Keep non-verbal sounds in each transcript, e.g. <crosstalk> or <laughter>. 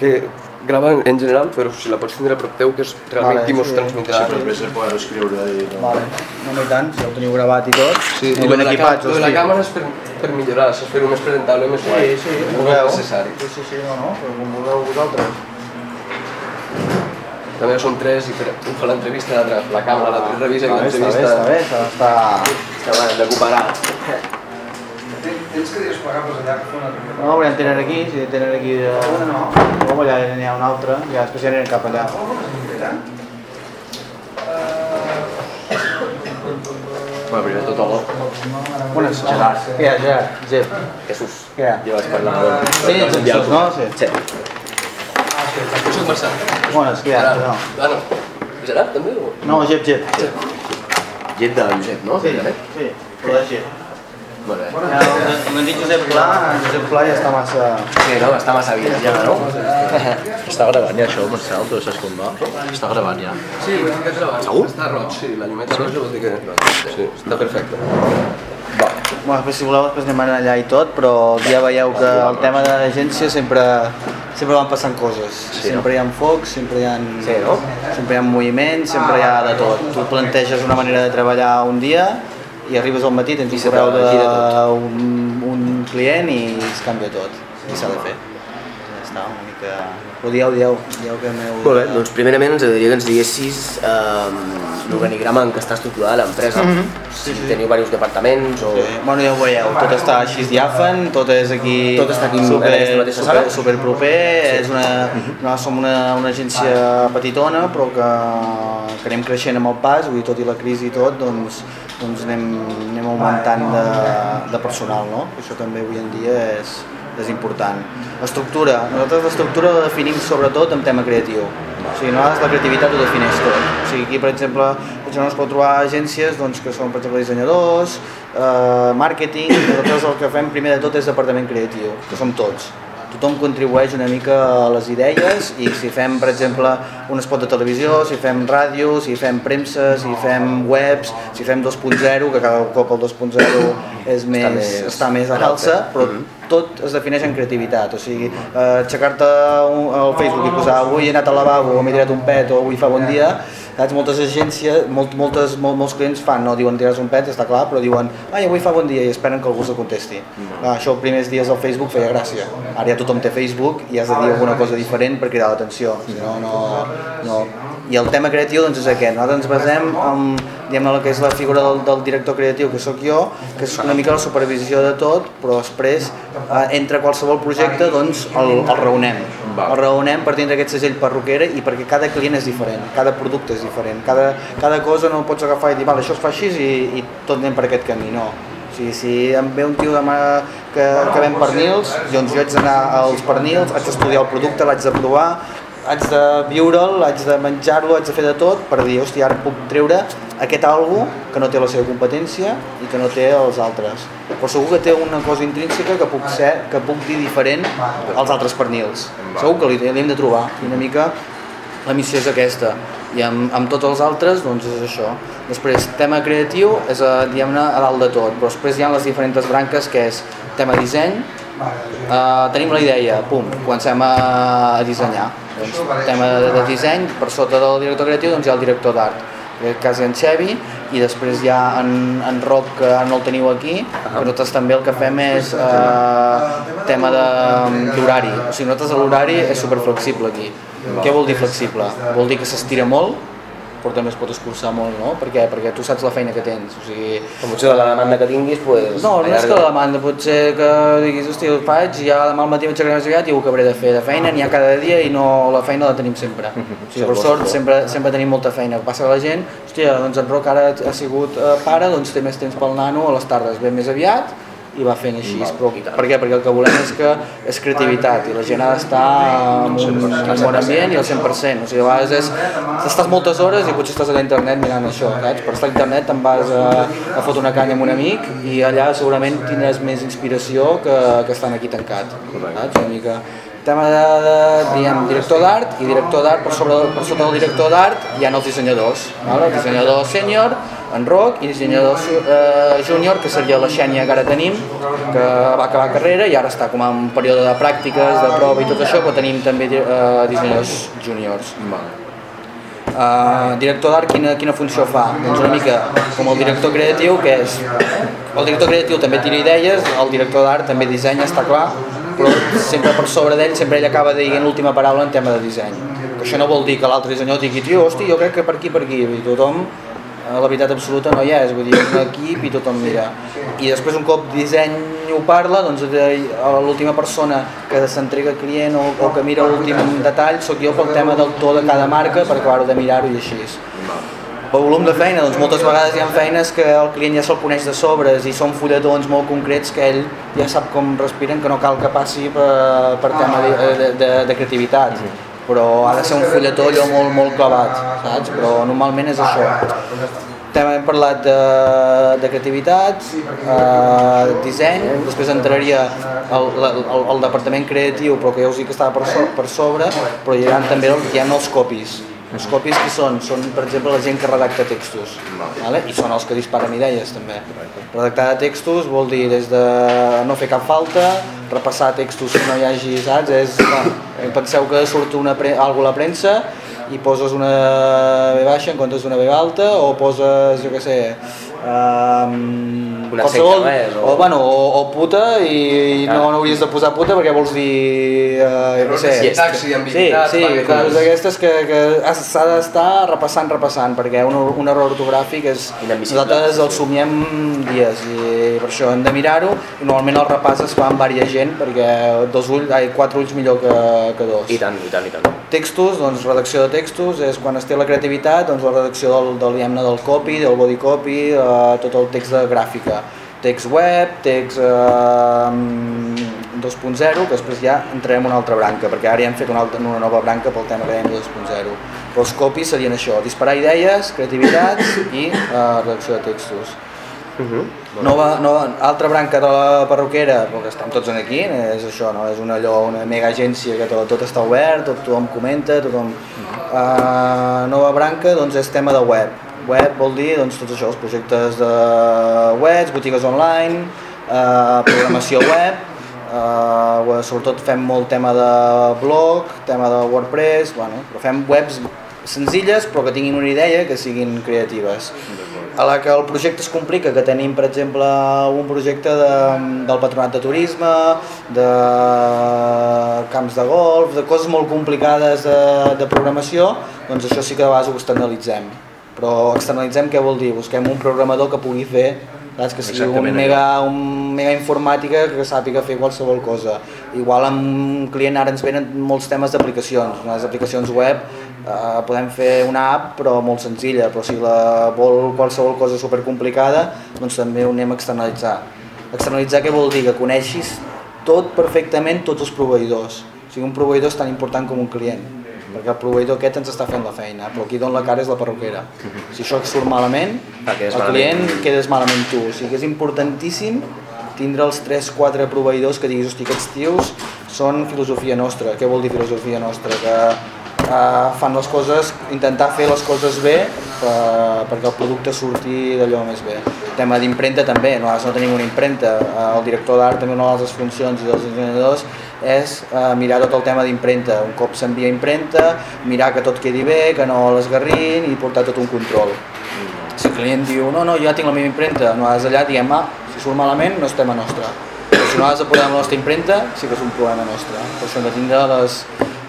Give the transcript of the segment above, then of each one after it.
que grava en general, però si la pots tindre a prop teu, que és realment Vale, qui mos sí. transmetrà. Sí, però després el poder escriure i... Vale. No, no i tant, si ja ho teniu gravat i tot. Sí, i ben de, la, equipats, cam- lo de la càmera és per, per millorar, saps fer-ho més presentable, més guai. Sí, sí, no és necessari. Sí, sí, sí, no, no, però com vulgueu vosaltres. També són tres i per, un fa l'entrevista, l'altre la càmera, l'altre revisa i Està bé, està bé, l'entrevista... està bé, està, està... Està bé, recuperar. Tens cadires plegables allà que fer una altra No, volem tenir aquí, si tenen aquí... De... No, no. allà n'hi ha una altra, ja després ja anirem cap allà. Bueno, primer tot, hola. Bones, Gerard. Què hi ha, Gerard? Jep. Jesús. Què? Ja vas parlar amb Sí, ets Jesús, no? Sí. Sí. Jo soc Marçà. Bones, què hi ha? No, Ah, no. Gerard, també? No Jep, Jep. Llet de Josep, no? Sí, Gerard? sí, però de Jep. Molt bé. Ja, M'han dit Josep Pla, Josep Pla ja està massa... Sí, no? Està massa vist, ja, no? <laughs> Està gravant ja això, Marcel, tu saps com va? Està gravant ja. Sí, estic gravant. Segur? Està roig, sí, la llumeta roja vol dir que... Sí, està perfecte. Va. Bueno, després, si voleu, després anem allà i tot, però ja veieu que el tema de l'agència sempre, sempre van passant coses. Sí, sempre hi ha focs, sempre hi ha, Sí, no? sempre hi ha moviments, sempre hi ha de tot. Tu planteges una manera de treballar un dia i arribes al matí, tens un correu d'un un client i es canvia tot. I s'ha de fer. Està, una mica... Però dieu, dieu, dieu que m'heu... Molt bé, doncs primerament ens agradaria que ens diguessis eh, l'organigrama en què està estructurada l'empresa. Si teniu diversos departaments o... Sí. Bueno, ja ho veieu, tot està així diàfan, tot és aquí... Tot està aquí en super, aquesta mateixa super, sala? super proper, és una, no, som una, una agència petitona, però que, que anem creixent amb el pas, vull dir, tot i la crisi i tot, doncs, doncs anem, anem augmentant de, de personal, no? Això també avui en dia és, és important. L'estructura, nosaltres l'estructura la definim sobretot en tema creatiu. O sigui, nosaltres la creativitat ho defineix tot. O sigui, aquí, per exemple, per exemple, es pot trobar agències doncs, que són, per exemple, dissenyadors, eh, màrqueting, nosaltres el que fem primer de tot és departament creatiu, que som tots. Tothom contribueix una mica a les idees i si fem, per exemple, un spot de televisió, si fem ràdio, si fem premsa, si fem webs, si fem 2.0, que cada cop el 2.0 és més, més- està més a l'alça, però tot es defineix en creativitat, o sigui, eh, aixecar-te al Facebook i posar avui he anat al lavabo, m'he tirat un pet o avui fa bon dia, saps? moltes agències, molt, moltes, molt, molts clients fan, no diuen tirar un pet, està clar, però diuen ai avui fa bon dia i esperen que algú se contesti. Clar, això els primers dies del Facebook feia gràcia, ara ja tothom té Facebook i has de dir alguna cosa diferent per cridar l'atenció, si no, no, no. I el tema creatiu doncs és aquest, nosaltres ens basem en diguem el que és la figura del, del director creatiu que sóc jo, que és una mica la supervisió de tot, però després eh, entre qualsevol projecte doncs el, el raonem. El raonem per tindre aquest segell perruquera i perquè cada client és diferent, cada producte és diferent, cada, cada cosa no pots agafar i dir, vale, això es fa així i, i tot anem per aquest camí, no. O sigui, si em ve un tio demà que, que ven pernils, doncs jo haig d'anar als pernils, haig d'estudiar el producte, l'haig de provar, haig de viure'l, haig de menjar-lo, haig de fer de tot per dir, hòstia, ara puc treure aquest algo que no té la seva competència i que no té els altres. Però segur que té una cosa intrínseca que puc ser, que puc dir diferent als altres pernils. Segur que li, li hem de trobar i una mica la missió és aquesta i amb, amb tots els altres doncs és això després tema creatiu és a, diguem-ne a dalt de tot però després hi ha les diferents branques que és tema disseny Uh, tenim la idea, pum, comencem a, a dissenyar. Doncs, tema de, de disseny, per sota del director creatiu doncs hi ha el director d'art, en aquest cas en Xevi, i després hi ha en, en Rob, que ara no el teniu aquí, que nosaltres també el que fem és uh, tema d'horari. O sigui, nosaltres l'horari és superflexible aquí. Què vol dir flexible? Vol dir que s'estira molt, però també es pot escurçar molt, no? Per què? Perquè tu saps la feina que tens, o sigui, En funció de la demanda que tinguis, pues, no, no és que la demanda, pot ser que diguis, hòstia, ho faig, ja demà al matí m'aixecaré més aviat i ho acabaré de fer. De feina n'hi ha cada dia i no, la feina la tenim sempre. <laughs> O sigui, per sort sempre, sempre tenim molta feina. Passa que la gent, hòstia, doncs en Roc ara ha sigut eh, pare, doncs té més temps pel nano a les tardes, ve més aviat i va fent així. Però, per què? Perquè el que volem és que és creativitat i la gent ha d'estar en un, en un bon ambient i al 100%. O sigui, a vegades és, estàs moltes hores i potser estàs a l'internet mirant això, saps? Per estar a internet te'n vas a, a fotre una canya amb un amic i allà segurament tindràs més inspiració que, que estan aquí tancat. Saps? Una mica tema de, de diguem, director d'art i director d'art per, sobre, per sota del director d'art hi ha els dissenyadors, vale? el dissenyador sènior en Roc, i dissenyador eh, júnior, que seria la Xènia que ara tenim, que va acabar carrera i ara està com en un període de pràctiques, de prova i tot això, però tenim també eh, dissenyadors júniors. Uh, director d'art, quina, quina funció fa? Doncs una mica com el director creatiu, que és... El director creatiu també tira idees, el director d'art també dissenya, està clar, però sempre per sobre d'ell, sempre ell acaba dient l'última paraula en tema de disseny. Que això no vol dir que l'altre dissenyador digui, tio, hosti, jo crec que per aquí, per aquí, i tothom la veritat absoluta no hi és, vull dir, és un equip i tothom mira. I després un cop disseny ho parla, doncs l'última persona que s'entrega al client o, o que mira l'últim detall sóc jo pel tema del to de cada marca per acabar de mirar-ho i així. El volum de feina, doncs moltes vegades hi ha feines que el client ja se'l coneix de sobres i són fulletons molt concrets que ell ja sap com respiren, que no cal que passi per, per tema de, de, de, de creativitat però ha de ser un fulletó allò molt, molt clavat, saps? Però normalment és això. També hem parlat de, de creativitat, eh, disseny, després entraria el, el, el, departament creatiu, però que ja us dic que estava per, so, per sobre, però hi ha també hi ha els copis. Els copis qui són? Són, per exemple, la gent que redacta textos, vale? i són els que disparen idees també. Redactar textos vol dir des de no fer cap falta, repassar textos que no hi hagi, saps? És, no, penseu que surt una pre alguna a la premsa i poses una B baixa en comptes d'una B alta o poses, jo què sé, um, Una qualsevol, secta més, o, o- bueno, o, o puta i, i no, no hauries de posar puta perquè vols dir, uh, què sé, Sintaxi, Sí, ambigüitat, sí, vaguetats. coses d'aquestes que, que has- s'ha d'estar repassant, repassant, perquè un, un error ortogràfic és... Nosaltres el somiem dies i per això hem de mirar-ho i normalment el repàs es fa amb diversa gent perquè dos ulls, ai, quatre ulls millor que, que dos. I tant, i tant, i tant. Textos, doncs redacció de textos, és quan es té la creativitat, doncs la redacció del, del, del copy, del body copy, eh, tot el text de gràfica. Text web, text eh, 2.0, que després ja entrarem en una altra branca, perquè ara ja hem fet una, altra, una nova branca pel tema que dèiem de 2.0. Però els copies serien això, disparar idees, creativitats i eh, redacció de textos. Nova, nova, altra branca de la perruquera, perquè estem tots en aquí, és això, no? és una, allò, una mega agència que tot, tot està obert, tot, tothom comenta, tothom... Uh, nova branca doncs, és tema de web. Web vol dir doncs, tots això, els projectes de webs, botigues online, uh, programació web, uh, sobretot fem molt tema de blog, tema de WordPress, bueno, però fem webs senzilles però que tinguin una idea que siguin creatives. A la que el projecte es complica, que tenim per exemple un projecte de, del patronat de turisme, de camps de golf, de coses molt complicades de, de programació, doncs això sí que de vegades ho externalitzem. Però externalitzem què vol dir? Busquem un programador que pugui fer saps? que sigui un mega, un mega informàtica que sàpiga fer qualsevol cosa. Igual amb un client ara ens venen molts temes d'aplicacions, les aplicacions web eh, podem fer una app però molt senzilla, però si la vol qualsevol cosa supercomplicada doncs també ho anem a externalitzar. Externalitzar què vol dir? Que coneixis tot perfectament tots els proveïdors. O sigui, un proveïdor és tan important com un client perquè el proveïdor aquest ens està fent la feina, però qui dona la cara és la perruquera. Si això surt malament, el malament. client quedes malament tu. O sigui que és importantíssim tindre els 3-4 proveïdors que diguis, hosti, aquests tios són filosofia nostra. Què vol dir filosofia nostra? Que uh, fan les coses, intentar fer les coses bé per, perquè el producte surti d'allò més bé. Tema d'impremta també, nosaltres no tenim una impremta. Uh, el director d'art també una de les funcions i dels dissenyadors és uh, mirar tot el tema d'impremta. Un cop s'envia impremta, mirar que tot quedi bé, que no l'esgarrin i portar tot un control. Si el client diu, no, no, jo ja tinc la meva impremta, nosaltres allà diem, ah, si surt malament no és tema nostre. Però si nosaltres posem la nostra impremta, sí que és un problema nostre. Per això hem de tindre les,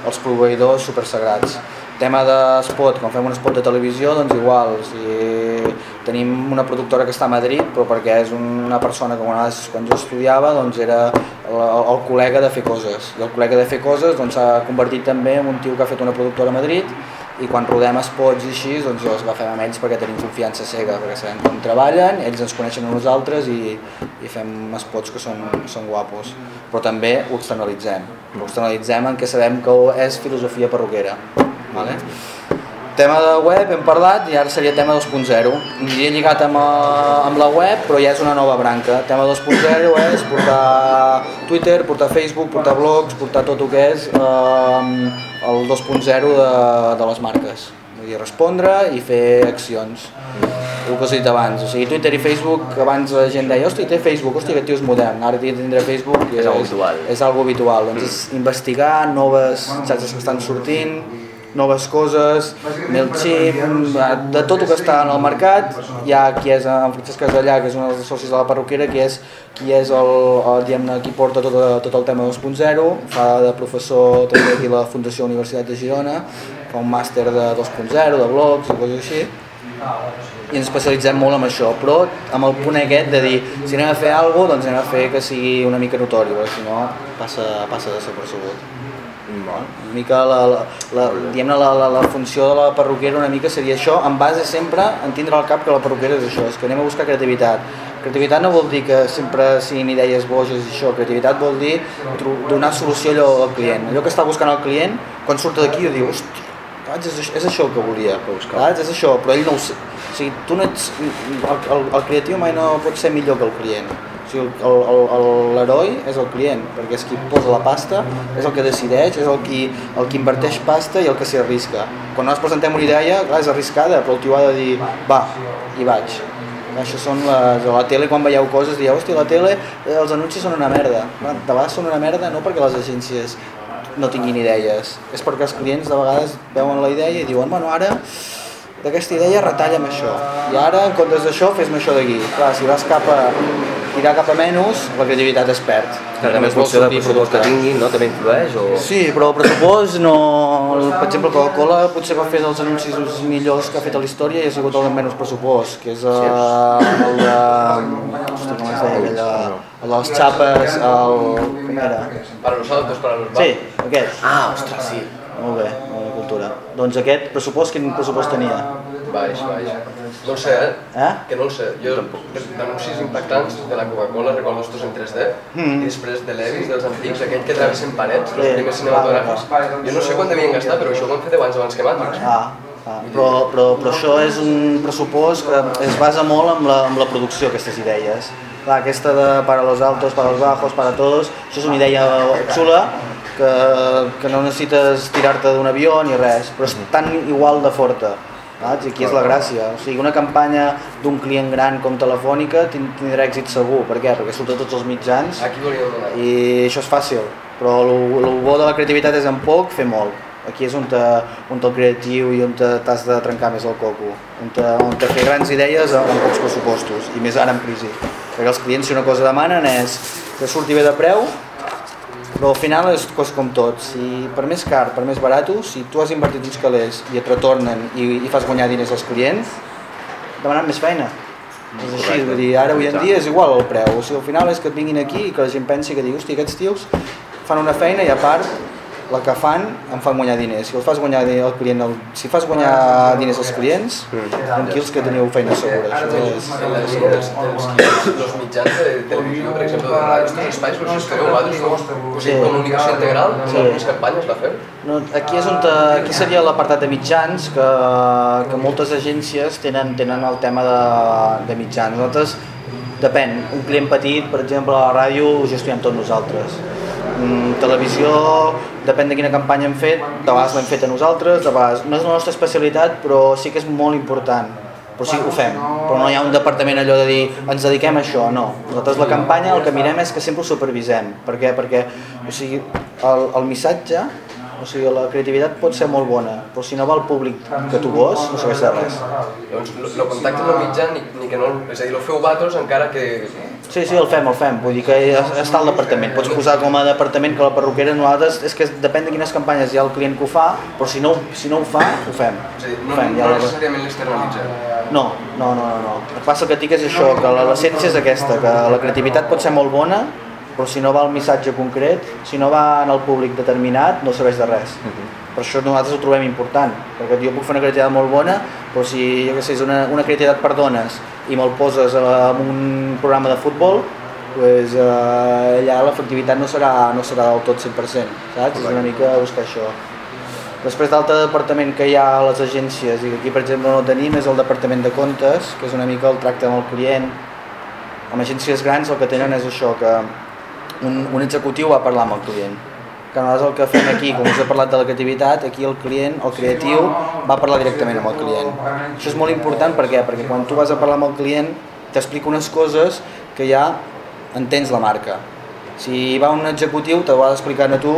els proveïdors supersagrats. Tema d'espot, quan fem un spot de televisió, doncs igual, si tenim una productora que està a Madrid, però perquè és una persona que quan jo estudiava doncs era el, col·lega de fer coses. I el col·lega de fer coses doncs, s'ha convertit també en un tio que ha fet una productora a Madrid i quan rodem spots i així, doncs els agafem amb ells perquè tenim confiança cega, perquè sabem com treballen, ells ens coneixen a nosaltres i, i fem spots que són, són guapos. Però també ho externalitzem. Ho externalitzem en què sabem que és filosofia perruquera. Vale? Tema de web hem parlat i ara seria tema 2.0. Aniria lligat amb, eh, amb la web, però ja és una nova branca. Tema 2.0 és portar Twitter, portar Facebook, portar blogs, portar tot el que és eh, el 2.0 de, de les marques. Vull dir, respondre i fer accions. el que us he dit abans, o sigui, Twitter i Facebook, abans la gent deia, hòstia, té Facebook, hòstia, aquest tio és modern, ara té tindre Facebook És algo habitual. és algo habitual, doncs és investigar noves xarxes que estan sortint, noves coses, MailChimp, de tot el que està en el mercat, hi ha qui és en Francesc Casallà, que és un dels socis de la perruquera, qui és, qui és el, el diguem-ne, qui porta tot, tot el tema 2.0, fa de professor també aquí a la Fundació Universitat de Girona, fa un màster de 2.0, de blogs i coses així, i ens especialitzem molt en això, però amb el punt aquest de dir, si anem a fer alguna cosa, doncs anem a fer que sigui una mica notori, perquè si no passa, passa de ser percebut. Una mica la, la, la, diguem la, la, la funció de la perruquera una mica seria això, en base sempre en tindre al cap que la perruquera és això, és que anem a buscar creativitat. Creativitat no vol dir que sempre siguin idees boges i això, creativitat vol dir donar solució allò al client. Allò que està buscant el client, quan surt d'aquí diu, hòstia? És, és això el que volia, saps? És això, però ell no ho sé. Sigui, tu no ets... El, el, el creatiu mai no pot ser millor que el client. O sigui, l'heroi és el client, perquè és qui posa la pasta, és el que decideix, és el qui, el qui inverteix pasta i el que s'hi arrisca. Quan nosaltres presentem una idea, clar, és arriscada, però el tio ha de dir, va, i vaig. Això són les... A la tele, quan veieu coses, dieu, hòstia, la tele eh, els anuncis són una merda. De vegades són una merda no perquè les agències no tinguin idees, és perquè els clients de vegades veuen la idea i diuen, bueno, ara d'aquesta idea retalla'm això, i ara en comptes d'això fes-me això d'aquí. Clar, si vas cap a tirar cap a menys, la creativitat es perd. Que també vols funció del i pressupost que tinguin, no? També influeix o... Sí, però el pressupost no... Per exemple, Coca-Cola potser va fer dels anuncis millors que ha fet a la història i ha sigut el amb menys pressupost, que és uh, el de... Hosti, com es deia aquella... El de les xapes, el... Com era? Para nosotros, para los Sí, aquest. Ah, ostres, sí. Molt bé, molt bé, cultura. Doncs aquest pressupost, quin pressupost tenia? Baix, baix. No sé, eh? Eh? Que no sé. Jo d'anuncis impactants de la Coca-Cola recordo estos en 3D Mm. i després de l'Evis, dels antics, aquell que travessen parets, els primers cinematogràfics. Jo no sé quan devien gastar, però això ho van fer 10 anys abans que Matrix. Ah, ah. Però, però, però això és un pressupost que es basa molt amb la, amb la producció, aquestes idees. Clar, aquesta de para los altos, para los bajos, para todos, això és una idea xula que, que no necessites tirar-te d'un avió ni res, però és tan igual de forta. Saps? I aquí és la gràcia. O sigui, una campanya d'un client gran com Telefònica tin- tindrà èxit segur. Per què? Perquè surt a tots els mitjans Aquí i això és fàcil, però el bo de la creativitat és en poc fer molt. Aquí és on, te, on el creatiu i on te- t'has de trencar més el coco, on, te, on te fer grans idees amb pocs pressupostos, i més ara en crisi. Perquè els clients si una cosa demanen és que surti bé de preu, però al final és cos com tot, si per més car, per més barat, si tu has invertit uns calés i et retornen i, i fas guanyar diners als clients, demanen més feina. És així, vull dir, ara avui en dia és igual el preu, o sigui, al final és que et vinguin aquí i que la gent pensi que digui, hosti, aquests tios fan una feina i a part la que fan em fan guanyar diners. Si els fas guanyar el client, el, si fas guanyar diners als clients, tranquils que teniu feina segura. Ara és... dels, dels els mitjans de televisió, per exemple, de estos espais, us gestioneu vosaltres, feu o sigui, comunicació integral, Sí. sí. algunes campanyes la feu? No, aquí, és on te, aquí seria l'apartat de mitjans, que, que moltes agències tenen, tenen el tema de, de mitjans. Nosaltres, depèn, un client petit, per exemple, a la ràdio, ho gestionem tots nosaltres. Mm, televisió, depèn de quina campanya hem fet, de vegades l'hem fet a nosaltres, de vegades no és la nostra especialitat, però sí que és molt important. Però sí, ho fem, però no hi ha un departament allò de dir ens dediquem a això, no. Nosaltres la campanya el que mirem és que sempre ho supervisem. Per què? Perquè o sigui, el, el missatge o sigui, la creativitat pot ser molt bona, però si no va al públic que tu vols, no serveix de res. Llavors, el contacte el mitjà, ni, ni que no, és a dir, el feu vosaltres encara que... Sí, sí, el fem, el fem. Vull dir que està al departament. Pots posar com a departament que la perruquera nosaltres, és que depèn de quines campanyes hi ha el client que ho fa, però si no, si no ho fa, ho fem. Ho no, fem, no, ja no la- necessàriament l'externalitzem. No, no, no, no, no. El que passa que dic és això, que la- l'essència és aquesta, que la creativitat pot ser molt bona, però si no va al missatge concret, si no va en el públic determinat, no serveix de res. Per això nosaltres ho trobem important, perquè jo puc fer una creativitat molt bona, però si jo què sé, és una, una creativitat per dones i me'l poses en un programa de futbol, pues, eh, allà l'efectivitat no serà, no serà del tot 100%, saps? És una mica buscar això. Després d'altre departament que hi ha a les agències i que aquí per exemple no tenim és el departament de comptes, que és una mica el tracte amb el client. Amb agències grans el que tenen és això, que un, un executiu va parlar amb el client. que nosaltres el que fem aquí, com us he parlat de la creativitat, aquí el client, el creatiu, va parlar directament amb el client. Això és molt important per què? perquè quan tu vas a parlar amb el client t'explica unes coses que ja entens la marca. Si va un executiu te ho ha d'explicar a tu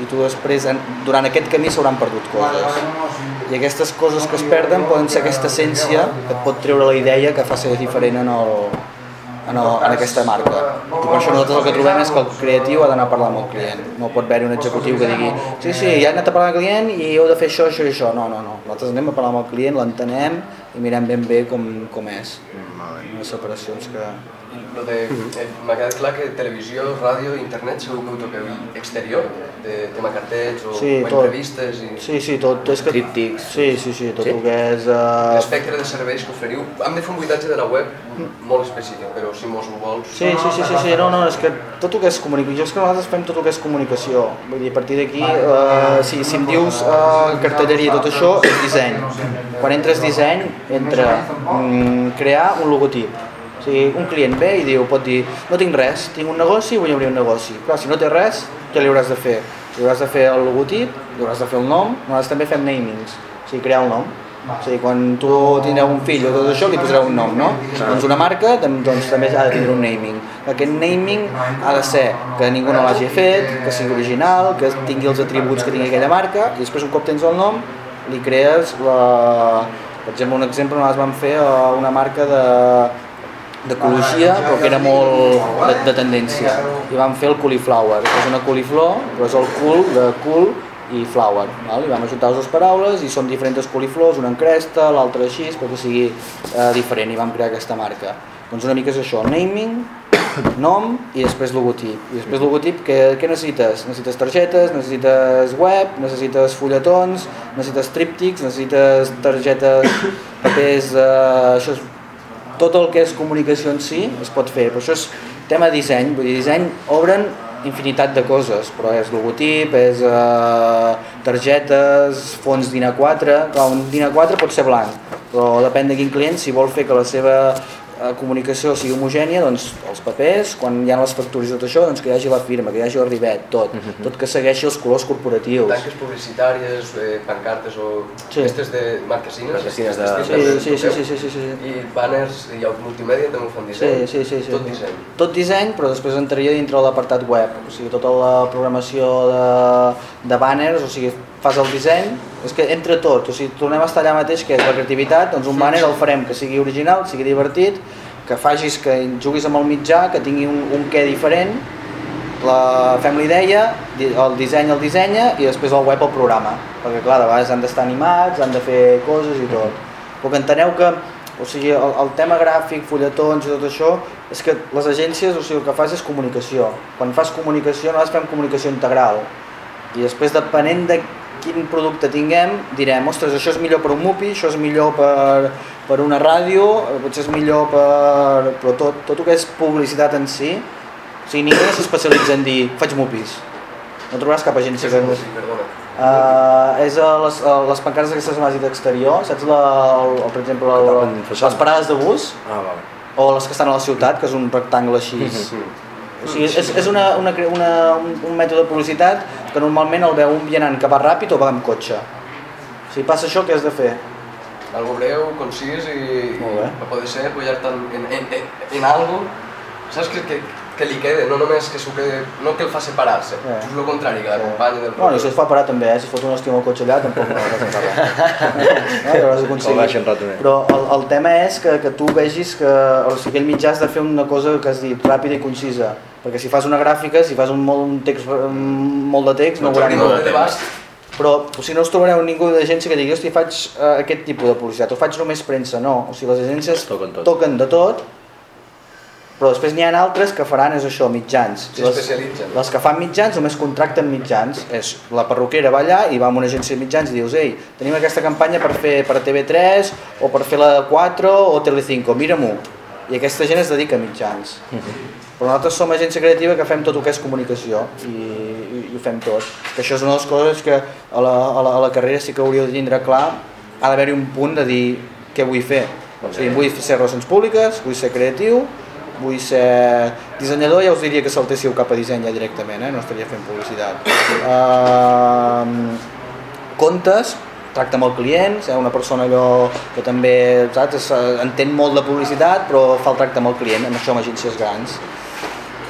i tu després, durant aquest camí s'hauran perdut coses. I aquestes coses que es perden poden ser aquesta essència que et pot treure la idea que fa ser diferent en, el, en, el, en aquesta marca. I per això nosaltres el que trobem és que el creatiu ha d'anar a parlar amb el client. No pot haver un executiu que digui sí, sí, ja he anat a parlar amb el client i heu de fer això, això i això. No, no, no. Nosaltres anem a parlar amb el client, l'entenem i mirem ben bé com, com és. Les separacions que... Lo de, eh, m'ha quedat clar que televisió, ràdio, internet, segur que ho toqueu exterior, de tema cartells o, Sí, o entrevistes i Sí, sí, tot. És que... Tríptics. Sí, sí, sí, tot Sí? el que és... Uh... l'espectre de serveis que oferiu. Hem de fer un buidatge de la web molt específic, però si mos ho vols... Sí, sí, sí, sí, sí, no, no, és que tot el que és comunicació, és que nosaltres fem tot el que és comunicació, vull dir, a partir d'aquí, eh, si, si em dius eh, cartelleria i tot això, és disseny. Quan entres disseny, entra mm, crear un logotip. O sigui, un client ve i diu, pot dir, no tinc res, tinc un negoci, vull obrir un negoci. Clar, si no té res, què li hauràs de fer? Li hauràs de fer el logotip, li hauràs de fer el nom, nosaltres també fem namings, o sigui, crear un nom. O sigui, quan tu tindreu un fill o tot això, li posareu un nom, no? Doncs una marca doncs, doncs, també ha de tindre un naming. Aquest naming ha de ser que ningú no l'hagi fet, que sigui original, que tingui els atributs que tingui aquella marca, i després un cop tens el nom, li crees la... Per exemple, un exemple, nosaltres vam fer eh, una marca de d'ecologia, però que era molt de, de tendència. I vam fer el cauliflower, que és una coliflor, però és el cul de cool i flower. Val? I vam ajuntar les dues paraules i són diferents coliflors, una en cresta, l'altra així, perquè sigui eh, diferent i vam crear aquesta marca. Doncs una mica és això, naming, nom i després logotip. I després logotip, què, què necessites? Necessites targetes, necessites web, necessites fulletons, necessites tríptics, necessites targetes, papers, eh, això és tot el que és comunicació en si es pot fer, però això és tema disseny, vull dir, disseny obren infinitat de coses, però és logotip, és eh, targetes, fons DIN A4, clar, un DIN A4 pot ser blanc, però depèn de quin client, si vol fer que la seva eh, comunicació sigui homogènia, doncs els papers, quan hi ha les factures i tot això, doncs que hi hagi la firma, que hi hagi el rivet, tot, tot que segueixi els colors corporatius. Tanques publicitàries, eh, pancartes o Sí. aquestes de marquesines. Marquesines de- Sí, sí, sí, sí, sí, sí, sí. I banners i el multimèdia també ho fan Sí, disseny. sí, sí, sí. Tot disseny. Tot disseny, però després entraria dintre l'apartat web, o sigui, tota la programació de, de banners, o sigui, fas el disseny, és que entre tot, o sigui, tornem a estar allà mateix, que és la creativitat, doncs un banner el farem que sigui original, sigui divertit, que facis que juguis amb el mitjà, que tingui un, un què diferent, la, fem la idea, el disseny el dissenya i després el web el programa, perquè clar, de vegades han d'estar animats, han de fer coses i tot. Però que enteneu que o sigui, el, el tema gràfic, fulletons i tot això, és que les agències o sigui, el que fas és comunicació. Quan fas comunicació, nosaltres fem comunicació integral. I després, depenent de quin producte tinguem, direm, ostres, això és millor per un MUPI, això és millor per, per una ràdio, eh, potser és millor per... Però tot, tot el que és publicitat en si, o sigui, ningú no s'especialitza en dir, faig MUPIs. No trobaràs cap agència que... Perdona. Uh, és a les, a les pancartes aquestes que s'han d'exterior, saps, la, el, el, per exemple, el, les parades de bus, Ah, vale. o les que estan a la ciutat, que és un rectangle així. <laughs> O sigui, és, és una, una, una, un, un mètode de publicitat que normalment el veu un vianant que va ràpid o va amb cotxe. Si passa això, què has de fer? Algo breu, concís i, Molt bé. i poder ser apoyar-te en, en, en, en algo, saps, que, que, que li quede, no només que s'ho quede, no que el fa separar-se, Eh. és el contrari, que l'acompanya del Bueno, i si es fa parar també, eh? si es fot un estiu al cotxe allà, tampoc no en parlar. no. El baixen ratoner. Però el, el tema és que, que tu vegis que o sigui, aquell mitjà has de fer una cosa que has dit ràpida i concisa. Perquè si fas una gràfica, si fas un molt, un text, molt de text, no ho veurà ningú. de bast, Però o sigui, no us trobareu ningú d'agència que digui hosti, faig uh, aquest tipus de publicitat, o faig només premsa, no. O sigui, les agències Toquen tot. toquen de tot, però després n'hi ha altres que faran és això, mitjans. S'hi Les- que fan mitjans només contracten mitjans. És la perruquera va allà i va a una agència de mitjans i dius ei, tenim aquesta campanya per fer per TV3 o per fer la 4 o Telecinco, mira-m'ho. I aquesta gent es dedica a mitjans. Però nosaltres som agència creativa que fem tot el que és comunicació i, i, i ho fem tot. Que això és una de les coses que a la, a la, a la carrera sí que hauríeu de tindre clar. Ha d'haver-hi un punt de dir què vull fer. O sigui, vull ser relacions públiques, vull ser creatiu, vull ser dissenyador, ja us diria que saltéssiu cap a disseny ja directament, eh? no estaria fent publicitat. Uh, comptes, tracta amb el client, ser una persona allò que també saps, es, entén molt de publicitat però fa el tracte amb el client, amb això amb agències grans.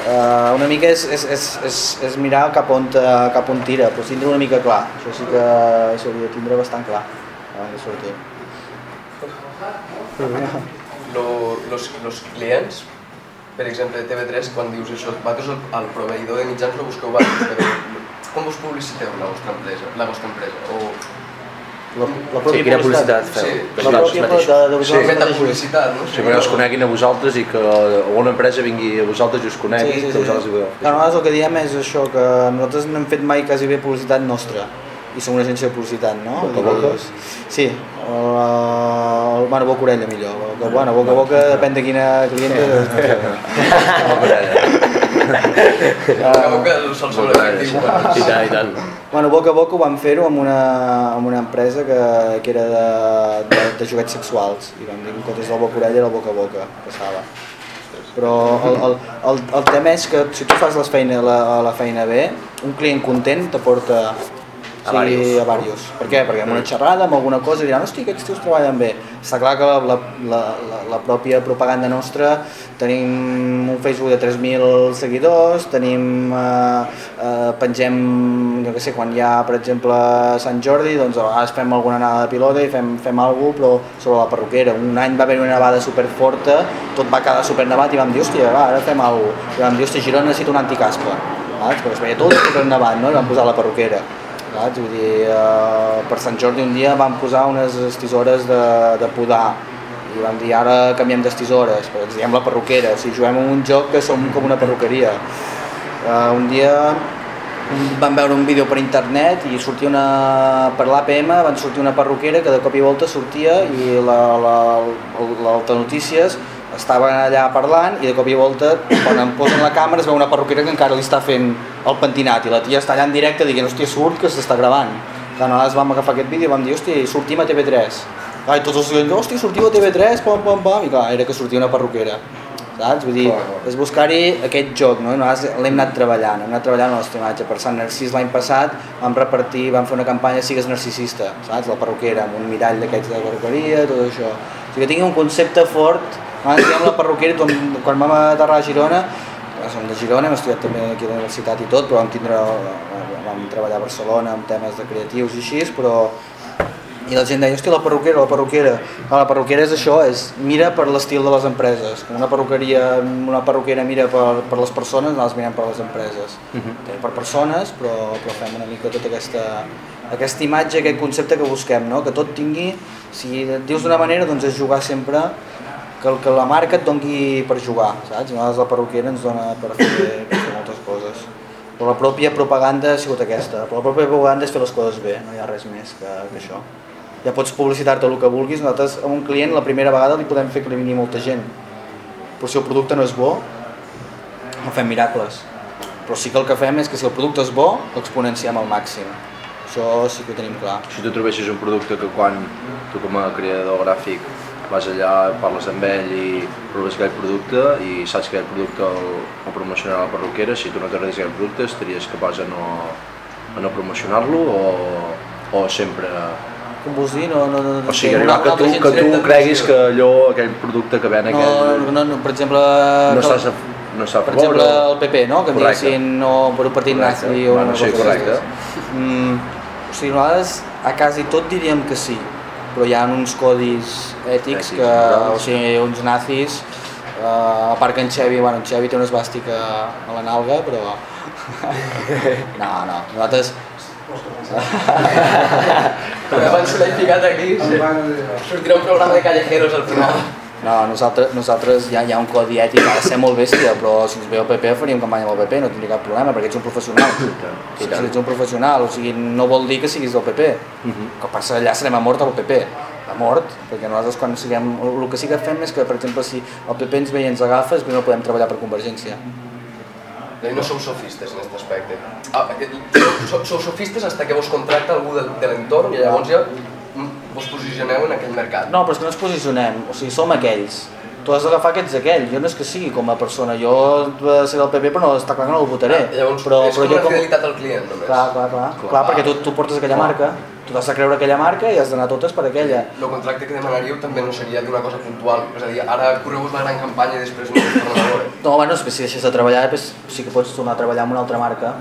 Uh, una mica és, és, és, és, és mirar cap on, te, cap on tira, però tindre una mica clar, això sí que s'hauria de tindre bastant clar abans de sortir. Lo, los, los clients, per exemple, TV3, quan dius això, vosaltres el, el proveïdor de mitjans lo busqueu vosaltres, però com vos publiciteu la vostra empresa? La vostra empresa? O La, la Sí, quina publicitat feu? Sí. Que La sí, pròpia de, Sí. publicitat, no? Sí, perquè us coneguin a vosaltres i que una empresa vingui a vosaltres i us conegui, Sí, sí, que sí. vosaltres hi podeu Clar, nosaltres el que diem és això, que nosaltres no hem fet mai quasi bé publicitat nostra i som una agència de publicitat, no? Boca a boca? Sí, el, el, bueno, boca orella millor, que, bueno, boca a boca depèn de quina clienta. Boca a boca el sol sobre. I tant, i tant. Bueno, boca a boca ho vam fer-ho amb, una, amb una empresa que, que era de, de, de joguets sexuals i vam dir que en comptes del boca a orella era el boca a boca, passava. Però el, el, el, el tema és que si tu fas les feina, la, la feina bé, un client content t'aporta A vàrios. a vàrios. Per què? Perquè amb una xerrada, amb alguna cosa, diran, hosti, aquests tios treballen bé. Està clar que la, la, la, la, pròpia propaganda nostra, tenim un Facebook de 3.000 seguidors, tenim, eh, eh, pengem, jo què sé, quan hi ha, per exemple, Sant Jordi, doncs a vegades fem alguna anada de pilota i fem, fem alguna però sobre la perruquera. Un any va haver una nevada superforta, tot va quedar supernevat i vam dir, hòstia, va, ara fem alguna cosa. I vam dir, hòstia, Girona necessita un anticaspa. Saps? Perquè es veia tot supernevat, no? I vam posar la perruquera. Saps? Vull dir, eh, per Sant Jordi un dia vam posar unes estisores de, de podar i vam dir ara canviem d'estisores, però ens diem la perruquera, sigui, juguem en un joc que som com una perruqueria. Uh, un dia vam veure un vídeo per internet i sortia una, per l'APM van sortir una perruquera que de cop i volta sortia i la, la, l'Alta Notícies estaven allà parlant i de cop i volta quan em posen la càmera es veu una perruquera que encara li està fent el pentinat i la tia està allà en directe dient hòstia surt que s'està gravant clar, nosaltres vam agafar aquest vídeo i vam dir hòstia sortim a TV3 clar, i tots els clients hòstia sortiu a TV3 pam, pam, pam, i clar, era que sortia una perruquera saps? Vull dir, és buscar-hi aquest joc, no? I nosaltres l'hem anat treballant, hem anat treballant la nostra imatge. Per Sant Narcís l'any passat vam repartir, vam fer una campanya Sigues narcisista, saps? La perruquera, amb un mirall d'aquests de perruqueria, tot això. O sigui que tingui un concepte fort, nosaltres diem la perruquera, quan, quan vam aterrar a Girona, som de Girona, hem estudiat també aquí a la universitat i tot, però vam tindre, vam treballar a Barcelona amb temes de creatius i així, però i la gent deia, hòstia, la perruquera, la perruquera. No, la perruquera és això, és mira per l'estil de les empreses. Com una perruqueria, una perruquera mira per, per les persones, nosaltres mirem per les empreses. Uh -huh. Per persones, però, però fem una mica tota aquesta, aquesta imatge, aquest concepte que busquem, no? que tot tingui, si et dius d'una manera, doncs és jugar sempre que, el, que la marca et dongui per jugar, saps? I nosaltres la perruquera ens dona per fer, per fer moltes coses. Però la pròpia propaganda ha sigut aquesta, però la pròpia propaganda és fer les coses bé, no hi ha res més que, que això ja pots publicitar-te el que vulguis, nosaltres a un client la primera vegada li podem fer que li vingui molta gent, però si el producte no és bo, no fem miracles. Però sí que el que fem és que si el producte és bo, l'exponenciem al màxim. Això sí que ho tenim clar. Si tu trobessis un producte que quan tu com a creador gràfic vas allà, parles amb ell i proves aquell producte i saps que aquell producte el, el promocionarà la perruquera, si tu no t'agradés aquell producte estaries capaç de no, a no promocionar-lo o, o sempre... Com vols dir? No, no, no, O sigui, no, arribar que tu, que tu creguis que allò, aquell producte que ven aquell... No, no, no, per exemple... no que- estàs a, no està a Per favor exemple, o... el PP, no? Que Correcte. diguessin no, per un partit nazi o Bueno, sí, correcte. Mm, o sigui, nosaltres a quasi tot diríem que sí, però hi ha uns codis ètics Ètics, que, morals. o sigui, uns nazis, uh, a part que en Xevi, bueno, en Xevi té una esbàstica a la nalga, però... <laughs> no, no, nosaltres... Però abans se l'he ficat aquí, sí. sortirà un programa de callejeros al final. No, nosaltres, nosaltres ja hi ha un codi ètic, ha de ser molt bèstia, però si ens ve el PP faríem campanya amb el PP, no tindria cap problema, perquè ets un professional. Si ets un professional, o sigui, no vol dir que siguis del PP. Que passa allà serem a mort al PP. A mort, perquè nosaltres quan siguem... El que sí que fem és que, per exemple, si el PP ens ve i ens agafa, és que no podem treballar per Convergència. I no sou sofistes en aquest aspecte. Ah, eh, sou, sou sofistes hasta que vos contracta algú de, de l'entorn i llavors ja vos posicioneu en aquell mercat. No, però és que no ens posicionem, o sigui, som aquells. tu has d'agafar que ets aquell, jo no és que sigui com a persona, jo sé del PP però no, està clar que no el votaré. Ah, Llavors, però, és però com jo una fidelitat al client, només. Clar, clar, clar, clar, clar perquè tu, tu portes aquella marca, tu t'has de creure aquella marca i has d'anar totes per aquella. El contracte que demanaríeu també no seria d'una cosa puntual, és a dir, ara correu la gran campanya i després no veure. No, bueno, si deixes de treballar, doncs sí que pots tornar a treballar amb una altra marca,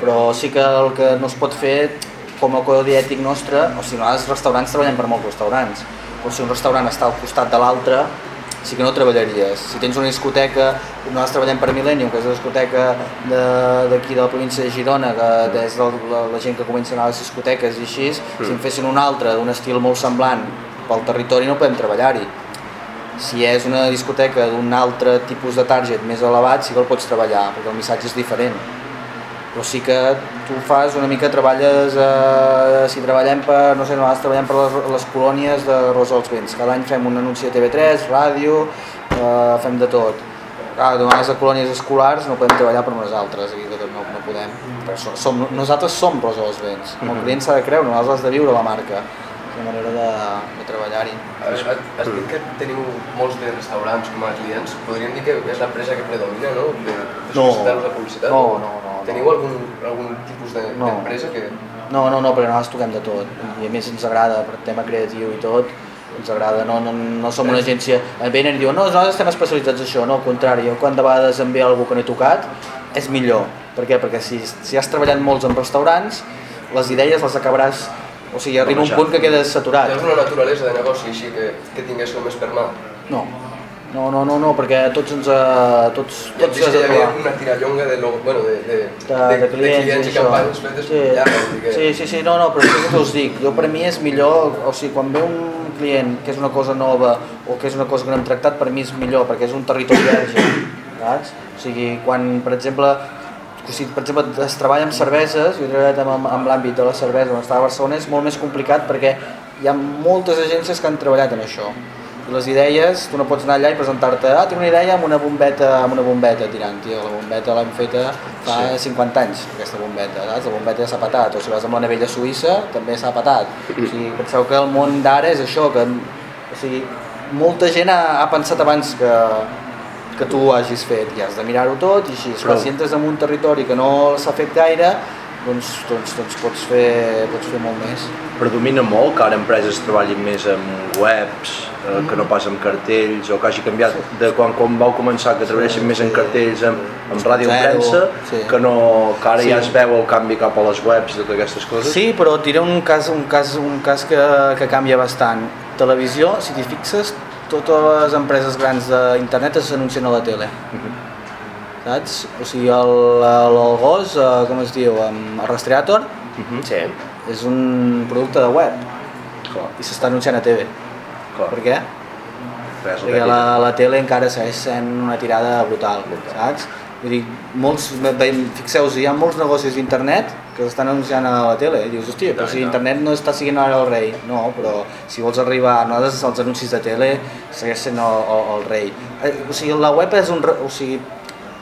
però sí que el que no es pot fer com a codi ètic nostre, o sigui, nosaltres restaurants treballem per molts restaurants, però si un restaurant està al costat de l'altre, sí que no treballaries. Si tens una discoteca, nosaltres treballem per Millennium, que és una discoteca de- d'aquí de, la província de Girona, que és la, la, la gent que comença a anar a les discoteques i així, si en fessin una altra d'un estil molt semblant pel territori no podem treballar-hi. Si és una discoteca d'un altre tipus de target més elevat, sí que el pots treballar, perquè el missatge és diferent. Però sí que tu fas una mica, treballes, eh, si treballem per, no sé, nosaltres treballem per les, les colònies de Rosa dels Vents. Cada any fem un anunci de TV3, ràdio, eh, fem de tot. Clar, de vegades a colònies escolars no podem treballar per nosaltres, aquí que no, no podem. Però som, som, nosaltres som Rosa dels Vents. El client s'ha de creure, nosaltres has de viure la marca. És la manera de, de treballar-hi. Has, has dit que teniu molts de restaurants com a clients, podríem dir que és l'empresa que predomina, no? De, de No. de publicitat? No, no. Teniu algun, algun tipus de- No. d'empresa que... No, no, no, perquè nosaltres toquem de tot i a més ens agrada per tema creatiu i tot ens agrada, no, no, no som una agència venen i diuen, no, nosaltres estem especialitzats en això no, al contrari, jo quan de vegades em ve algú que no he tocat és millor per què? perquè si, si has treballat molts en restaurants les idees les acabaràs o sigui, arriba un punt que quedes saturat Hi ha una naturalesa de negoci així que, que tinguéssiu més per mà? no, no, no, no, no perquè tots ens eh, tots, Tots has hi de havia una tirallonga de, lo, bueno, de, de, de, de, clients, clients i això. campanyes fetes sí. llargues. que- sí, sí, sí, no, no, però és el que us dic, jo per mi és millor, o sigui, quan ve un client que és una cosa nova o que és una cosa que no hem tractat, per mi és millor, perquè és un territori verge, saps? O sigui, quan, per exemple, o sigui, per exemple, es treballa amb cerveses, jo he treballat amb, amb l'àmbit de la cervesa on estava a Barcelona, és molt més complicat perquè hi ha moltes agències que han treballat en això. Les idees, tu no pots anar allà i presentar-te, ah, tinc una idea amb una bombeta, amb una bombeta tirant, tio, la bombeta l'hem feta fa sí. 50 anys, aquesta bombeta, saps? La bombeta s'ha patat, o si vas amb la navella suïssa, també s'ha patat. O sigui, penseu que el món d'ara és això, que, o sigui, molta gent ha, ha pensat abans que, que tu ho hagis fet i has de mirar-ho tot i així, Però- si entres en un territori que no s'ha fet gaire, doncs, doncs, doncs pots, fer, pots fer molt més. Predomina molt que ara empreses treballin més amb webs, eh, que no pas amb cartells, o que hagi canviat de quan, quan vau començar, que treballessin més en cartells, amb, amb ràdio Zero, premsa, sí. que, no, que ara Sí. ja es veu el canvi cap a les webs i totes aquestes coses. Sí, però diré un cas, un cas, un cas que, que canvia bastant. Televisió, si t'hi fixes, totes les empreses grans d'internet s'anuncien a la tele. Saps? O sigui, el, el, el gos, eh, com es diu, el Rastreator, Sí. és un producte de web Clar, i s'està anunciant a TV. clar. Per què? Res, Perquè la, la tele encara segueix sent una tirada brutal, saps? Vull dir, molts, fixeu-vos, hi ha molts negocis d'internet que s'estan anunciant a la tele i dius, hòstia, però si internet no està siguent ara el rei. No, però si vols arribar, nosaltres els anuncis de tele segueix sent el, el, el rei. Eh, O sigui, la web és un... O sigui,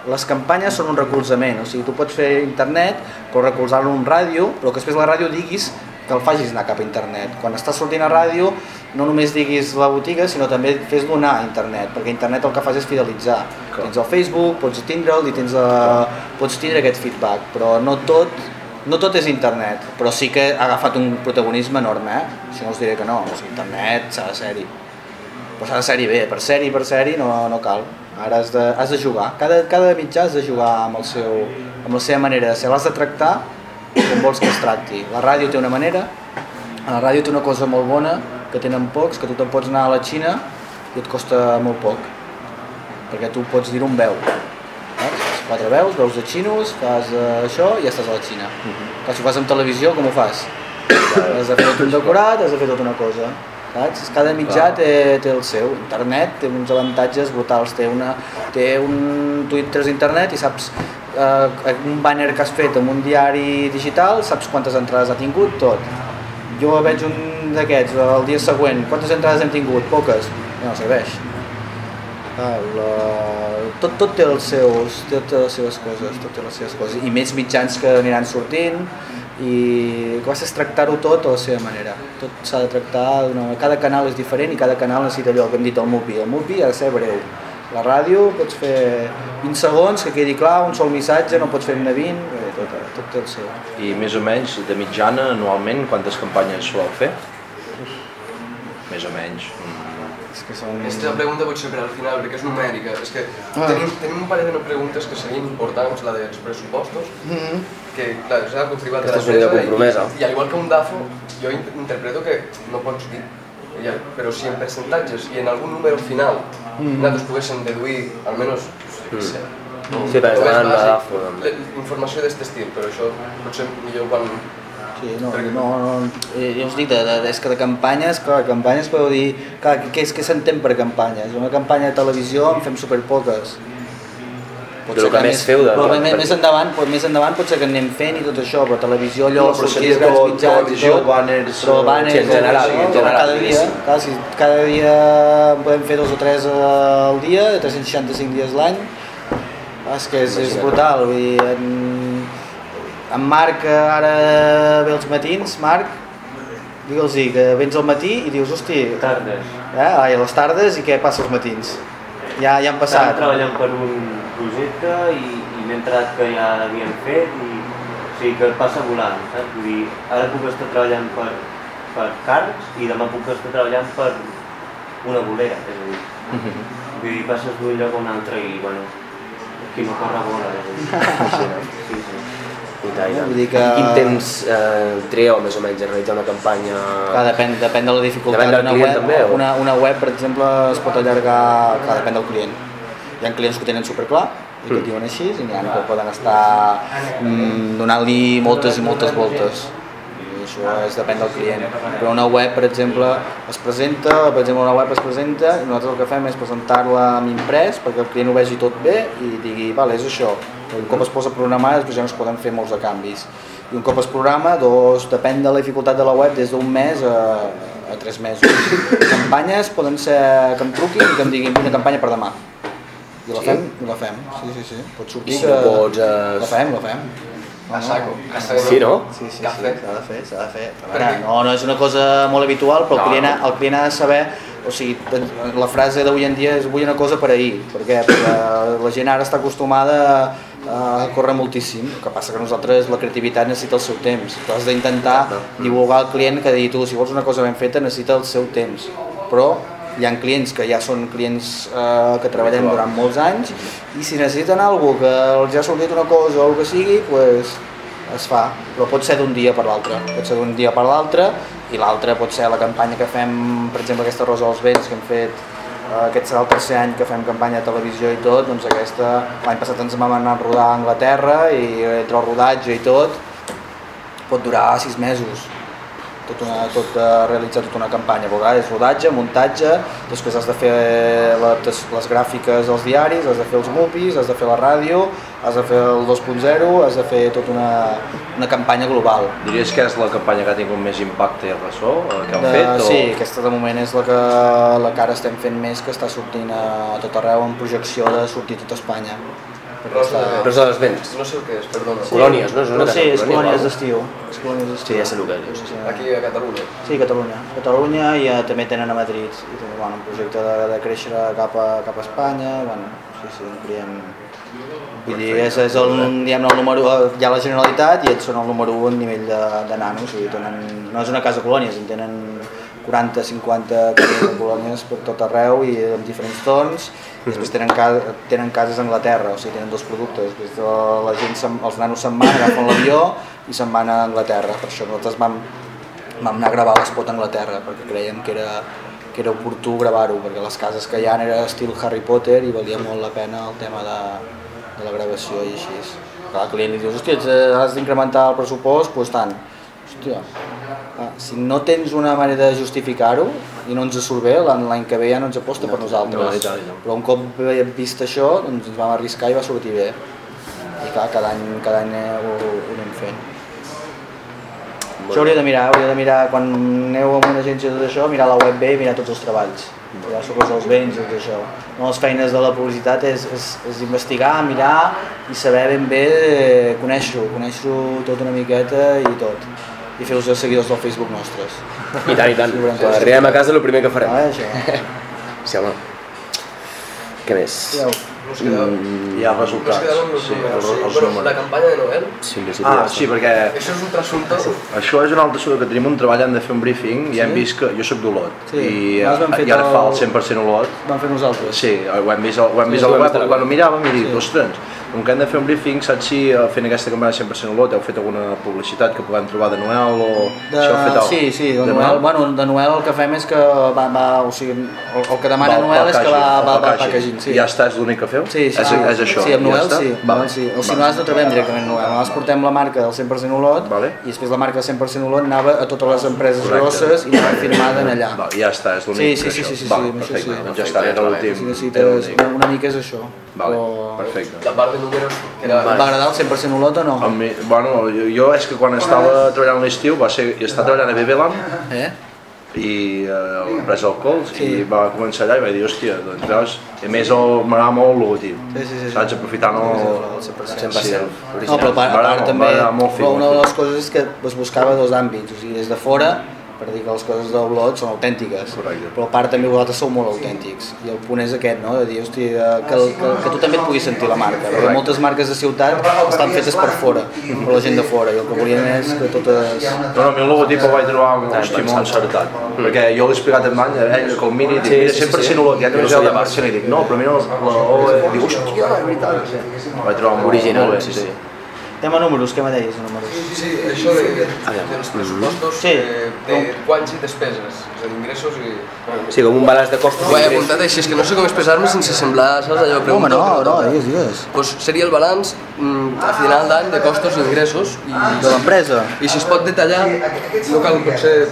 les campanyes són un recolzament, o sigui, tu pots fer internet, però recolzar-lo en ràdio, però que després la ràdio diguis que el facis anar cap a internet. Quan estàs sortint a ràdio, no només diguis la botiga, sinó també fes-lo anar a internet, perquè internet el que fas és fidelitzar. Clar. Tens el Facebook, pots tindre'l i tens, uh, pots tindre aquest feedback, però no tot, no tot és internet, però sí que ha agafat un protagonisme enorme, eh? Si no us diré que no, o sigui, internet s'ha de ser-hi. Però s'ha de ser-hi bé, per ser-hi, per ser-hi no, no cal. Ara has de, has de jugar, cada, cada mitjà has de jugar amb, el seu, amb la seva manera de ser, l'has de tractar com vols que es tracti. La ràdio té una manera, a la ràdio té una cosa molt bona, que tenen pocs, que tu te'n pots anar a la Xina i et costa molt poc, perquè tu pots dir un veu. Saps? Fas quatre veus, veus de xinos, fas eh, això i ja estàs a la Xina. Clar, si ho fas amb televisió, com ho fas? Has de fer tot un decorat, has de fer tota una cosa. Saps? Cada mitjà té, té el seu. Internet té uns avantatges brutals. Té, una, té un... Tu entres a internet i saps eh, un banner que has fet en un diari digital, saps quantes entrades ha tingut, tot. Jo veig un d'aquests el dia següent, quantes entrades hem tingut? Poques. No serveix. Ah, la... tot, tot té els seus, tot té les seves coses, tot té les seves coses. I més mitjans que aniran sortint, i passa és tractar-ho tot a la seva manera. Tot s'ha de tractar d'una manera. Cada canal és diferent i cada canal necessita allò que hem dit al MUPI. El MUPI ha de ser breu. La ràdio pots fer 20 segons, que quedi clar, un sol missatge, no pots fer-ne 20, bé, tot, tot el seu. I més o menys, de mitjana, anualment, quantes campanyes soleu fer? Més o menys. Mm. És que són... Aquesta pregunta pot ser per al final, perquè és numèrica. És que Ah. tenim, tenim un parell de preguntes que serien importants, la dels pressupostos, Mm -hmm. que clar, és algo privat de idea compromesa. I, i al igual que un DAFO, jo in- interpreto que no pots dir, ja, però si en percentatges i en algun número final Mm. nosaltres poguéssim deduir, almenys, no sé, Mm. Sí, lo més van a bàsic, DAFO, doncs. le- informació d'aquest estil, però això potser millor quan... Sí, no, no, no, eh, jo us dic, de, de, és que de campanyes, clar, campanyes podeu dir, clar, què és que s'entén per campanyes? Una campanya de televisió en fem superpoques. Pot De ser lo que més feu de- però més, més, endavant, pot, més endavant pot ser que anem fent i tot això, però televisió allò, No, però sortir grans tot mitjans i tot, banners, però eh, banners, sí, en general, això, en general, cada dia, clar, si cada dia podem fer dos o tres al dia, de 365 dies l'any, és que és, és brutal, vull dir, en, en Marc ara ve els matins, Marc, digue'ls que vens al matí i dius, hosti, tardes. eh, ai, a les tardes i què passa als matins? Ja, ja han Estàvem passat. treballant per un projecte i, i m'he entrat que ja l'havíem fet i o sigui que passa volant, saps? Vull dir, ara puc estar treballant per, per Cards i demà puc estar treballant per una bolera, és a dir, vull dir, passes d'un lloc a un altre i, bueno, qui no corre vola, és a dir. <laughs> Sí, sí. I tant, tant. Vull dir que- I quin temps eh, trieu més o menys a realitzar una campanya? Clar, depèn, depèn de la dificultat. Depèn del client web, també, o? Una, una web, per exemple, es pot allargar... Clar, depèn del client. Hi ha clients que ho tenen superclar i que Mm. et diuen així, i n'hi ha que poden estar mm, donant-li moltes i moltes voltes. Això és, depèn del client. Però una web, per exemple, es presenta, per exemple, una web es presenta i nosaltres el que fem és presentar-la amb imprès perquè el client ho vegi tot bé i digui, vale, és això. Un cop es posa a programar, després ja no es poden fer molts de canvis. I un cop es programa, doncs, depèn de la dificultat de la web, des d'un mes a, a tres mesos. Campanyes poden ser que em truquin i que em diguin una campanya per demà. I la Sí? fem, i la fem, sí, sí, sí. Pot sortir I si no pots, eh, La fem, la fem. A saco. Sí, no? Sí, sí, sí, Cafè. s'ha de fer, s'ha de fer. Veure, no, no és una cosa molt habitual, però el, No. client ha, el client ha de saber, o sigui, la frase d'avui en dia és vull una cosa per ahir, per què? Perquè la gent ara està acostumada a, a córrer moltíssim, el que passa que nosaltres la creativitat necessita el seu temps, tu has d'intentar divulgar al client que digui tu, si vols una cosa ben feta necessita el seu temps, però hi ha clients que ja són clients eh, que treballem durant molts anys i si necessiten alguna que els ha sortit una cosa o el que sigui, pues, es fa, però pot ser d'un dia per l'altre, pot ser d'un dia per l'altre i l'altre pot ser la campanya que fem, per exemple aquesta Rosa dels Vents que hem fet eh, aquest serà el tercer any que fem campanya de televisió i tot, doncs aquesta l'any passat ens vam anar a rodar a Anglaterra i entre el rodatge i tot. Pot durar sis mesos tot, una, tot uh, realitzar tota una campanya, perquè és rodatge, muntatge, després has de fer la, les gràfiques als diaris, has de fer els mupis, has de fer la ràdio, has de fer el 2.0, has de fer tota una, una campanya global. Diries que és la campanya que ha tingut més impacte i ressò eh, que heu De, fet? sí, aquesta de moment és la que, la que ara estem fent més, que està sortint a tot arreu en projecció de sortir a tot Espanya. Rosa de- Rosa dels Vents. No sé el que és, perdona. Sí. Colònies, no? És una No, sí, de és colònies, d'estiu. És colònies Sí, d'estiu. ja sé el que dius. Sí. Aquí a Catalunya. Sí, Catalunya. Catalunya i eh, també tenen a Madrid. I també, bueno, un projecte de, de créixer cap a, cap a Espanya. Bueno, sí, sí, en criem... Vull dir, és, és el, diguem el número, hi ha la Generalitat i ells són el número 1 a nivell de, de nanos, vull dir, tenen, no és una casa colònies, en tenen 40, 50 cases de colònies per tot arreu i amb diferents tons, i després tenen, ca, tenen cases a Anglaterra, o sigui, tenen dos productes, després de la gent, els nanos se'n van, agafen l'avió i se'n van a Anglaterra, per això nosaltres vam, vam anar a gravar l'espot a Anglaterra, perquè creiem que era, que era oportú gravar-ho, perquè les cases que hi ha era estil Harry Potter i valia molt la pena el tema de, de la gravació i així. Clar, el client li dius, hòstia, has d'incrementar el pressupost, doncs tant. Hòstia, clar, si no tens una manera de justificar-ho i no ens surt bé, l'any que ve ja no ens aposta per nosaltres. no, i tant. Però un cop hem vist això, doncs ens vam arriscar i va sortir bé. I clar, cada any, cada any ho, ho anem fent. Això hauria de mirar, hauria de mirar, quan aneu a una agència tot això, mirar la web bé i mirar tots els treballs. Mirar sobre els béns i tot això. Una de les feines de la publicitat és, és, és investigar, mirar i saber ben bé, conèixer-ho, conèixer-ho tot una miqueta i tot. I fer-vos els seguidors del Facebook nostres. I tant, i tant. Quan arribem a casa el primer que farem. Ah, això. Sí, home. Què més? Ja, quedava, Hi ha resultats, quedaven els sí, números, els, sí. els Però números. la campanya de Noel, Sí, sí, Ah, sí, perquè això és un trasunto. això és un altre assumpte que tenim un treball, hem de fer un briefing i hem vist que jo sóc d'Olot Sí. i, i ara tot fa el el- 100% Olot vam fer nosaltres. Sí, ho hem vist, ho hem Sí, vist sí, al web, quan ho miràvem i dic, Sí. ostres, com que hem de fer un briefing, saps si eh, fent aquesta campanya 100% Olot heu fet alguna publicitat que puguem trobar de Noel o De, si fet alguna sí, sí, de, Noel, bueno, de Noel el que fem és que va, va o sigui, el, el que demana Val, Noel és que va, packaging, va, el va packaging. packaging, sí. I ja està, és l'únic que feu? Sí, sí, és, sí, és això, sí, amb ja Noel està? sí, Vale. Noel sí. O si Vale. nosaltres no trebem directament Noel, nosaltres portem la marca del 100% Olot Vale. i després la marca del 100% Olot anava a totes les empreses Correcte. grosses i anava firmada en allà. Val, ja està, és l'únic Sí, sí, que sí, sí, sí, Val, sí, perfecte, sí. doncs ja està, era l'últim. Necessites l'únic. una, una mica és això. Vale, Però- perfecte. La part de números era... Va agradar el 100% Olot o no? A mi, bueno, jo, jo és que quan estava treballant l'estiu va ser, jo estava treballant a Bebeland Eh? I eh, a l'empresa Alcohols Sí. i va començar allà i vaig dir, hòstia, doncs veus, i a més el- m'agrada molt el logotip, Sí, sí, sí. saps, aprofitant el... El 100%. 100%. Sí. No, però a part, a part també, molt una de les coses és que es buscava dos àmbits, o sigui, des de fora, per dir que les coses del blog són autèntiques, Correcte. però a part també vosaltres sou molt autèntics, i el punt és aquest, no? de dir, hosti, eh, que, el- que, que tu també et puguis sentir la marca, perquè moltes marques de ciutat estan fetes per fora, per la gent de fora, i el que volien és que totes... No, no, a mi el logotip el vaig trobar hosti, molt encertat, perquè jo l'he explicat en Manya, ell que el miri, dic, Sí, mira, sí, 100% sí. Olot, ja No no sabia de. Barcelona, i dic, no, però mira, la O, eh, dic, hòstia, és veritat, el vaig trobar molt, Original, molt bé, sí. sí. Tema números, què me deies, de números? Sí, sí, això de, de, dels pressupostos, Sí. eh, de guanys i despeses, és a dir, ingressos i... Sí, com un balanç de costos. Ho he i ingressos. apuntat així, és que no sé com expressar-me sense semblar, saps allò? Home, Pregunta no, no, toca. digues, digues. Pues seria el balanç mm, a final d'any de costos i ingressos i, De l'empresa? i si es pot detallar, no cal potser...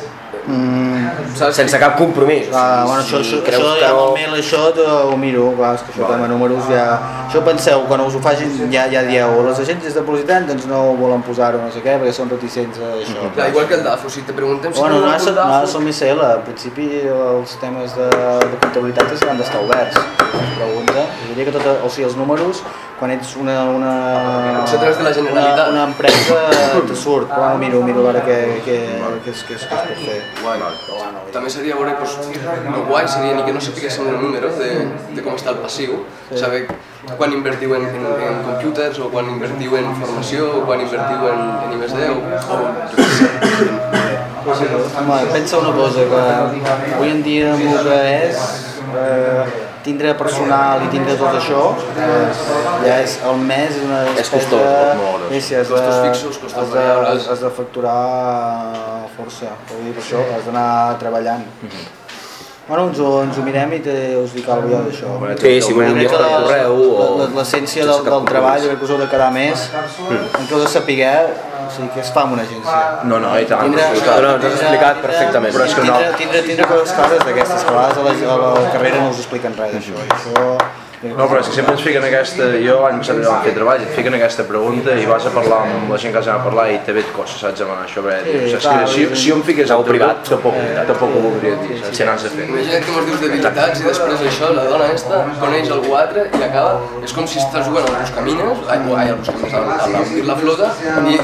Mm, Saps? Sense cap compromís. Ah, bueno, això, Si això, creus això que no... el mail això te- ho miro, clar, és que això tema números ja... Això penseu, quan us ho facin ja, ja dieu, les agències de publicitat doncs no volen posar-ho, no sé què, perquè són reticents a això. Clar, igual que el DAFO, si te preguntem si Bueno, no nosaltres, el DAFO... nosaltres som ICL, al principi els temes de, de comptabilitat es han d'estar oberts. Pregunta, jo diria que tot, o sigui, els números, quan ets una, una, través de la Generalitat. una, una empresa te surt, però bueno, miro, miro a veure què, què, què, què, es, què es pot fer. Guai. Bueno, També seria veure, pues, lo guai seria ni que no sapiguéssim el número de, de com està el passiu, saber quan invertiu en, en, en computers o quan invertiu en formació o quan invertiu en, en I+D o, o Home, pensa una cosa, que avui en dia el que és eh, tindre personal i tindre tot això, eh, ja és el mes és una És costós, molt, sí, sí, has de, fixos, has de, has, has de facturar força, vull dir, per això has d'anar treballant. Bueno, ens ho, ens ho mirem i te, us dic alguna cosa d'això. Sí, si enviar que per correu o... la- L'essència del, del treball, jo crec que us heu de quedar més, en què heu de saber o sigui, què es fa en una agència. No, no, i tant, Tindre. No, no, ens has explicat perfectament. Però és que tindre, no- tindre, tindre coses clares d'aquestes, que a vegades a la, a la carrera no us expliquen res d'això. i Això, No, però és que sempre ens fiquen aquesta... Jo l'any passat vam fer treball, et fiquen aquesta pregunta i vas a parlar amb la gent que has d'anar a parlar i també et costa, saps, demanar això. Perquè, Sí, dius, saps clar, que si, si jo em fiqués al Algo privat. tampoc, tampoc ho voldria dir, saps, si n'has de fer. Imagina't que mos dius debilitats i després això, la dona esta coneix algú altre i acaba... És com si estàs jugant al Buscamines, ai, ai al Buscamines, a la, a la, la flota, i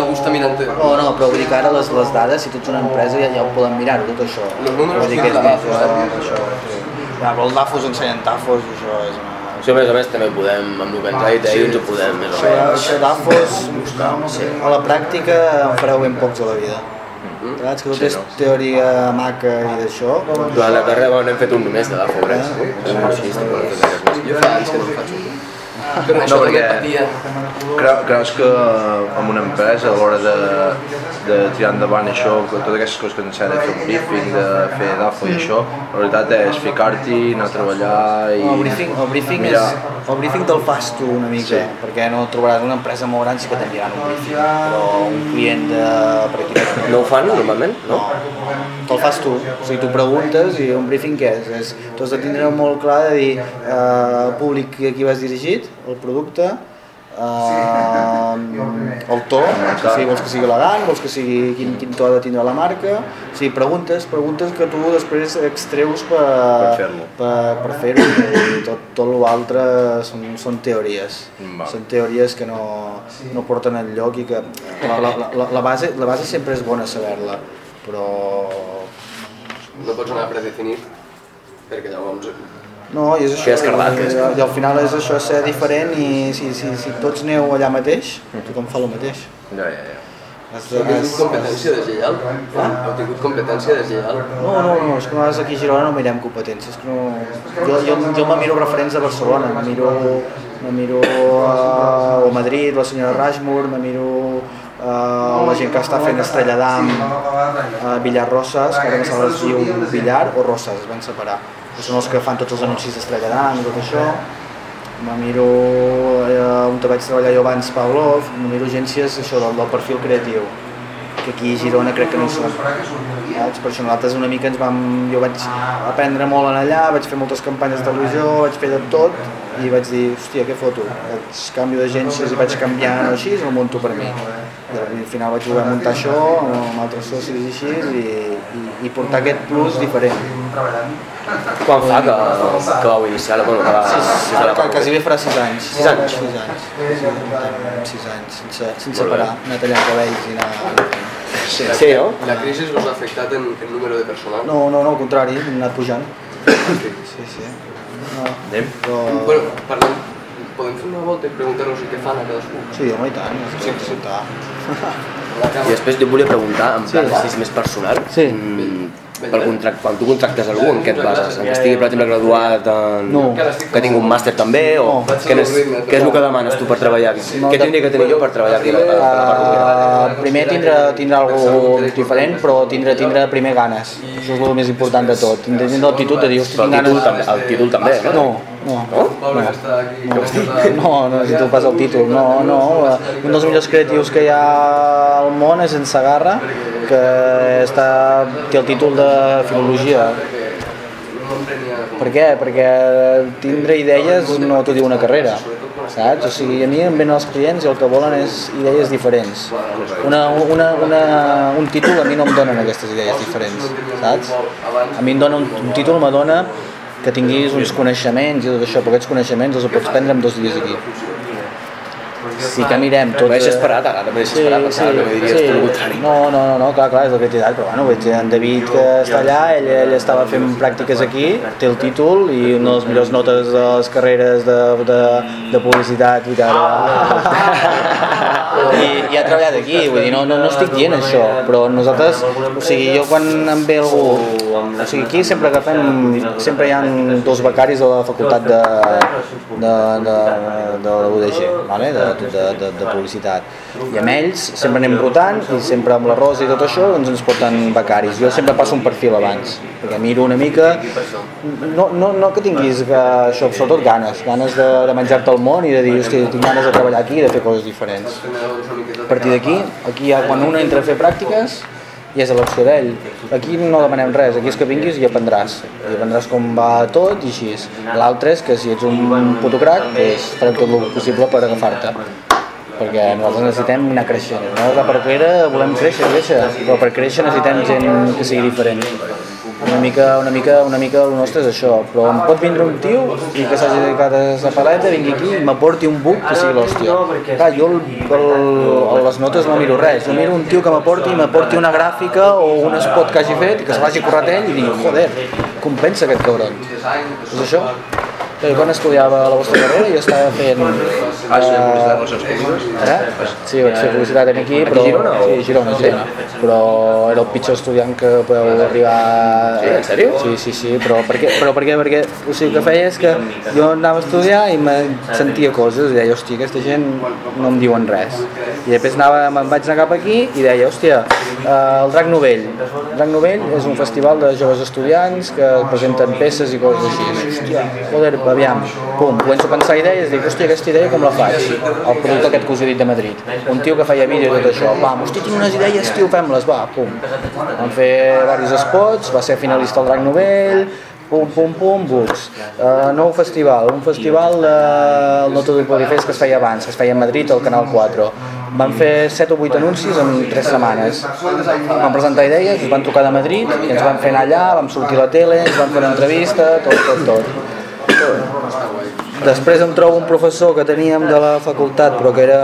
algú està mirant-te. no, no, però vull dir que ara les, les dades, si tu ets una empresa, ja, ja ho poden mirar, tot això. Los números Vull dir que és tienen la més, dafo, això, sí. Ja, però els dafos ensenyen tafos i això és una... Això, a més a més, també podem, amb el que ens ha dit ell, ens ho podem més o menys. això d'afos, a la pràctica en fareu ben pocs a la vida. Saps que tot és teoria maca i d'això, Durant la carrera bueno, hem fet un només de així, estic per fer res més. Jo fa anys que no en faig un. Això No, perquè-. Creu, creus que en una empresa a l'hora de, de tirar endavant això, totes aquestes coses que ens de fer un briefing, de fer DAFO i això, la veritat és ficar-t'hi, anar a treballar i... El briefing, el briefing, és, el briefing te'l fas tu una mica, Sí. perquè no trobaràs una empresa molt gran sí que t'enviaran un briefing, però un client de, per aquí no. No ho fan normalment? No? Te'l fas tu, o sigui, tu preguntes i un briefing què és? és tu has de tindre molt clar de dir eh, públic a qui vas dirigit, el producte, Uh, <laughs> el to, si vols que sigui elegant, vols que sigui quin, quin to ha de tindre la marca, o sigui, preguntes, preguntes que tu després extreus per, Per fer-lo. per, per fer-ho i tot, tot l'altre són, són teories, Va. són teories que no, no porten enlloc i que la, la, la, la, base, la base sempre és bona saber-la, però No pots anar predefinit, perquè llavors no, i és això, Quedes cardat, i, quedes i, al final és això, ser diferent i si, si, si tots aneu allà mateix, tothom fa el mateix. Ja, ja, ja. Has heu tingut competència deslleial. Heu tingut competència deslleial. No, no, no, és que nosaltres aquí a Girona no mirem competències, que no... Jo, jo, jo me miro referents de Barcelona, me miro, me miro uh, o Madrid, la senyora Rashmore, me miro uh, la gent que està fent Estrella d'Am, uh, Villar Rosses, que ara no si diu Villar o Rosses, es van separar. Que són els que fan tots els anuncis d'Estrella d'Am i tot això. Me miro eh, on vaig treballar jo abans, Pavlov, me miro agències això, del, del perfil creatiu, que aquí a Girona crec que no hi són. Saps? Per això nosaltres una mica ens vam... Jo vaig aprendre molt en allà, vaig fer moltes campanyes de televisió, vaig fer de tot i vaig dir, hòstia, què foto? Vaig canvio d'agències i vaig canviant o així i ho munto per mi. I al final vaig voler muntar això amb altres socis i així i, i, i portar aquest plus diferent. Quan fa que, que vau iniciar la, bueno, que va, que Ara que quasi bé farà 6 anys. Sis anys? 6 anys. 6 anys, sense, sense parar, anar tallant cabells i anar... Sí, sí, no? La crisi us ha afectat en, en número de personal? No, no, no, al contrari, hem anat pujant. Sí, sí. No, Anem? però... Bueno, parlem, podem fer una volta i preguntar-nos què fan a cadascú? Sí, home, i tant, Sí, sí. I després jo volia preguntar, en plan, Sí. si és més personal, Sí. mm, pel contract, quan tu contractes algú, en què et bases? En que estigui, per exemple, graduat, en... No. que tingui un màster també, o No. què, és, què és el que demanes tu per treballar? No, què tindria que tenir jo per treballar aquí perruqueria? Uh, primer tindre, tindre alguna diferent, però tindre, tindre primer ganes. Això és el més important de tot. Tindre, tindre l'actitud de dir, hosti, tinc el títol, ganes... també, el títol també, no? No, no. No? Pablo, que està aquí... que està- No, no necessito pas el títol, no, no. Un dels millors creatius que hi ha al món és en Sagarra, que està, té el títol de filologia. No Per què? Perquè tindre idees no t'ho diu una carrera, saps? O sigui, a mi em venen els clients i el que volen és idees diferents. Una, una, una, un títol a mi no em donen aquestes idees diferents, saps? A mi em dona un, un títol me dona que tinguis uns coneixements i tot això, però aquests coneixements els pots prendre en dos dies aquí. Sí que mirem tot... Em vaig esperar, ara em vaig esperar, pensava que me diries tot el contrari. No, no, no, no, clar, clar, és la veritat, però bueno, veig en David que està allà, ell, ell estava fent pràctiques aquí, té el títol i una de les millors notes de les carreres de, de, de publicitat i tal. I, i ha treballat aquí, vull dir, no, no, no estic dient això, però nosaltres, o sigui, jo quan em ve algú, o sigui, aquí sempre agafem, sempre hi ha dos becaris de la facultat de, de, de, de la UDG, vale? de, de, de, de publicitat. I amb ells sempre anem rotant i sempre amb la Rosa i tot això doncs ens porten becaris. Jo sempre passo un perfil abans, perquè miro una mica, no, no, no que tinguis que, això, sobretot ganes, ganes de, de menjar-te el món i de dir, hosti, tinc ganes de treballar aquí i de fer coses diferents. A partir d'aquí, aquí ja, quan un entra a fer pràctiques, i és elecció d'ell. Aquí no demanem res, aquí és que vinguis i aprendràs. I aprendràs com va tot i així. L'altre és que si ets un puto crac, doncs farem tot el possible per agafar-te. Perquè nosaltres necessitem anar creixent. Nosaltres la perruquera volem créixer, créixer, però per créixer necessitem gent que sigui diferent. Una mica, una mica, una mica el nostre és això, però em pot vindre un tio i que s'hagi dedicat a la paleta, vingui aquí i m'aporti un buc que sigui l'hòstia. Clar, jo el, el, les notes no miro res, jo miro un tio que m'aporti, m'aporti una gràfica o un spot que hagi fet i que se l'hagi currat ell i dic, joder, compensa aquest cabron. És això? Jo quan estudiava a la vostra carrera jo estava fent... Ah, sí, publicitat, eh, relacions públiques? Ara? Sí, vaig fer publicitat en aquí, però... a Girona o- Sí, Girona, Girona. Però era el pitjor estudiant que podeu arribar... Sí, en sèrio? Sí, sí, sí, però per què? Però per què? Perquè o sigui, el que feia és que jo anava a estudiar i me sentia coses i deia, hòstia, aquesta gent no em diuen res. I després anava, me'n vaig anar cap aquí i deia, hòstia, eh, el Drac Novell. El Drac Novell és un festival de joves estudiants que presenten peces i coses així. Hòstia, joder, aviam, pum, començo a pensar idees, dic, hòstia, aquesta idea com la faig? El producte aquest que us he dit de Madrid. Un tio que feia vídeo i tot això, pam, hòstia, tinc unes idees, tio, fem-les, va, pum. Vam fer diversos spots, va ser finalista al Drac Novell, pum, pum, pum, books. Uh, nou festival, un festival del uh, Noto Polifest que es feia abans, que es feia a Madrid al Canal 4. Van fer 7 o 8 anuncis en 3 setmanes. Van presentar idees, ens van trucar de Madrid i ens van fer anar allà, vam sortir a la tele, ens van fer una entrevista, tot, tot, tot. Després em trobo un professor que teníem de la facultat, però que era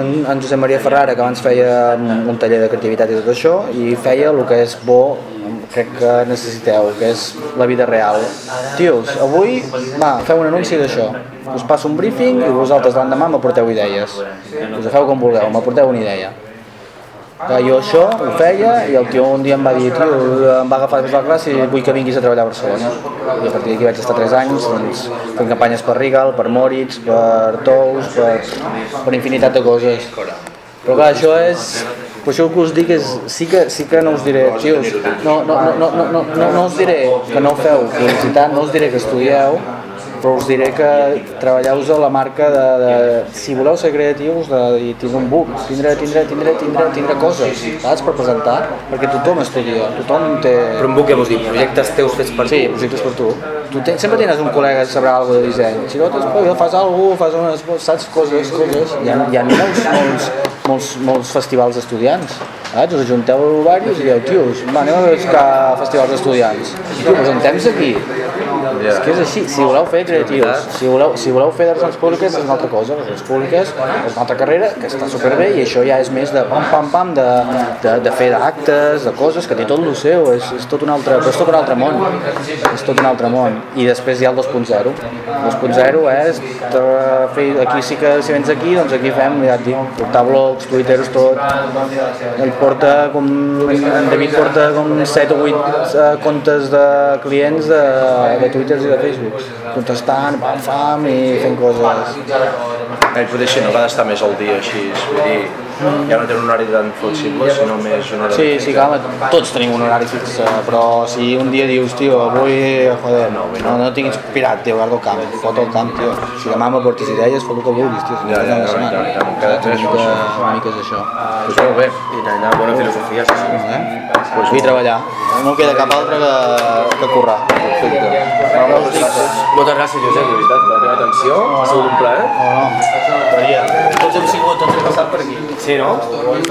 en Josep Maria Ferrara, que abans feia un taller de creativitat i tot això, i feia el que és bo, crec que necessiteu, que és la vida real. Tios, avui, va, feu un anunci d'això. Us passo un briefing i vosaltres l'endemà m'aporteu idees. Us ho feu com vulgueu, m'aporteu una idea que jo això ho feia i el tio un dia em va dir tio, em va agafar tota la classe i vull que vinguis a treballar a Barcelona i a partir d'aquí vaig estar 3 anys doncs, fent campanyes per Rigal, per Moritz, per Tous, per, per infinitat de coses. Però clar, això és però això que us dic és, sí que, sí que no us diré, tios, no, no, no, no, no, no, no us diré que no feu publicitat, no us diré que estudieu, però us diré que treballeu-vos a la marca de, de, si voleu ser creatius, de dir, tindre un book, tindre, tindre, tindre, tindre, tindre coses, saps, per presentar, perquè tothom estudia, tothom té... Però un book què vols dir? Projectes teus fets per Sí, projectes per tu. Tu ten, sempre tens un col·lega que sabrà alguna de disseny. Si no, doncs, fas alguna fas unes, saps, coses, coses. Hi ha, hi ha molts, molts, molts, molts festivals d'estudiants. Saps? Us ajunteu diversos i dieu, tios, va, anem a buscar festivals d'estudiants. Tio, presentem-nos aquí. És que és així, si voleu fer creatius, si voleu, si voleu fer relacions públiques és una altra cosa, les relacions públiques és una altra carrera que està superbé i això ja és més de pam pam pam, de, de, de fer d'actes, de coses, que té tot el seu, és, és tot un altre, però és tot un altre món, és tot un altre món. I després hi ha el 2.0, 2.0 és de fer, aquí sí que si vens aquí, doncs aquí fem, ja et dic, portar blogs, twitters, tot, ell porta com, en David porta com 7 o 8 uh, comptes de clients de, de Twitter i de Facebook, contestant, pam, fam i fent coses. Ell potser si no va d'estar més al dia així, vull dir, ja no té un horari tan flexible, sinó més un horari Sí, sí, clar, tots tenim un horari fix, eh, però si un dia dius, tio, avui, joder, no, no, no tinc inspirat, tio, guardo el camp, fot el camp, tio. Si demà m'aportis idees, fot el que vulguis, tio. Si Ja, ja, no, ja, ja, ja, ja, cada tres una mica, una mica és això. Pues molt bé. I allà, bona filosofia, sí, sí. Eh? Pues vull treballar. No queda cap altre que, que currar. Perfecte. Moltes gràcies, Josep, de veritat, per la teva atenció. Ha sigut un plaer. Tots hem sigut, tots hem passat per aquí. Sí, no?